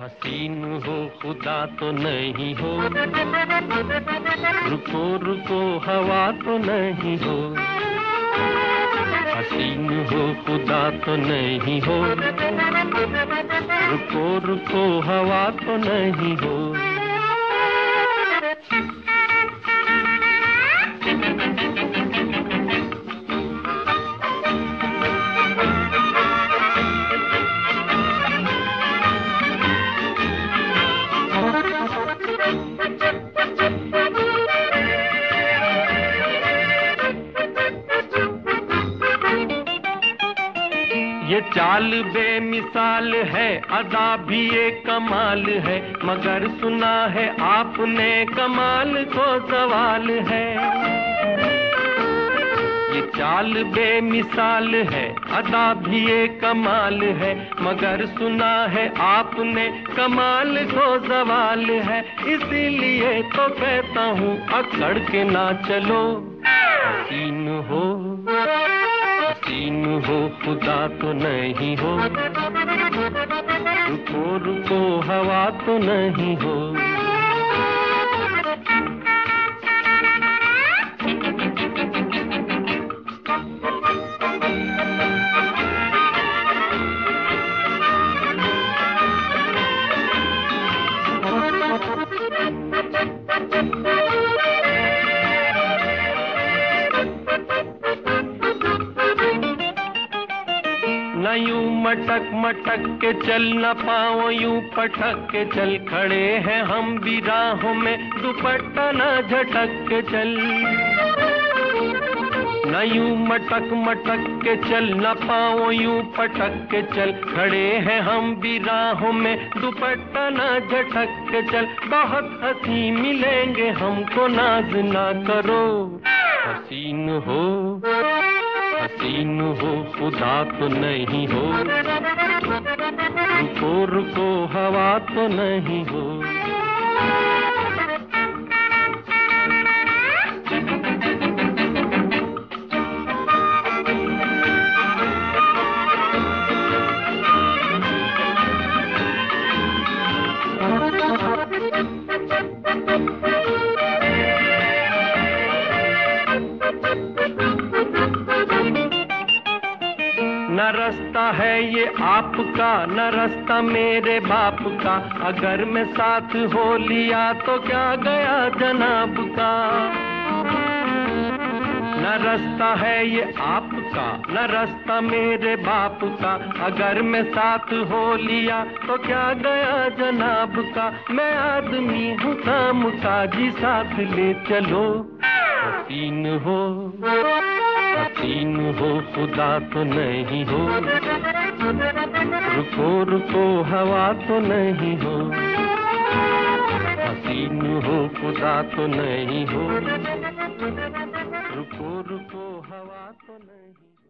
हसीन हो, खुदा तो नहीं हो। रुको रुको हवा तो नहीं हो। हसीन हो, खुदा तो नहीं हो। रुको रुको हवा तो नहीं हो। ये चाल बेमिसाल है, अदा भी एक कमाल है, मगर सुना है आपने कमाल को सवाल है। ये चाल बेमिसाल है, अदा भी ये कमाल है, मगर सुना है आपने कमाल को सवाल है। इसीलिए तो कहता हूँ, अकड़ के ना चलो हो। हो खुदा तो नहीं हो। रुको रुको हवा तो नहीं हो। न यूँ मटक मटक के चल न पाओ, यूँ पटक के चल खड़े हैं हम भी राहों में, दुपट्टा न झटक के चल। न यूँ मटक मटक के चल न पाओ, यूँ पटक के चल खड़े हैं हम भी राहों में, दुपट्टा न झटक के चल। बहुत हँसी मिलेंगे हमको, नाज ना करो, हसीन हो। हसीन हो खुदा तो नहीं हो। रुको रुको हवा तो नहीं हो। न रास्ता है ये आपका, न रास्ता मेरे बाप का। अगर मैं साथ हो लिया तो क्या गया जनाब का? न रास्ता है ये आपका, न रास्ता मेरे बाप का। अगर मैं साथ हो लिया तो क्या गया जनाब का? मैं आदमी हूँ काम का जी साथ ले चलो। हसीन हो। खुदा तो नहीं हो। रुको रुको, हवा तो नहीं हो। हसीन हो, खुदा तो नहीं हो। रुको रुको, हवा तो नहीं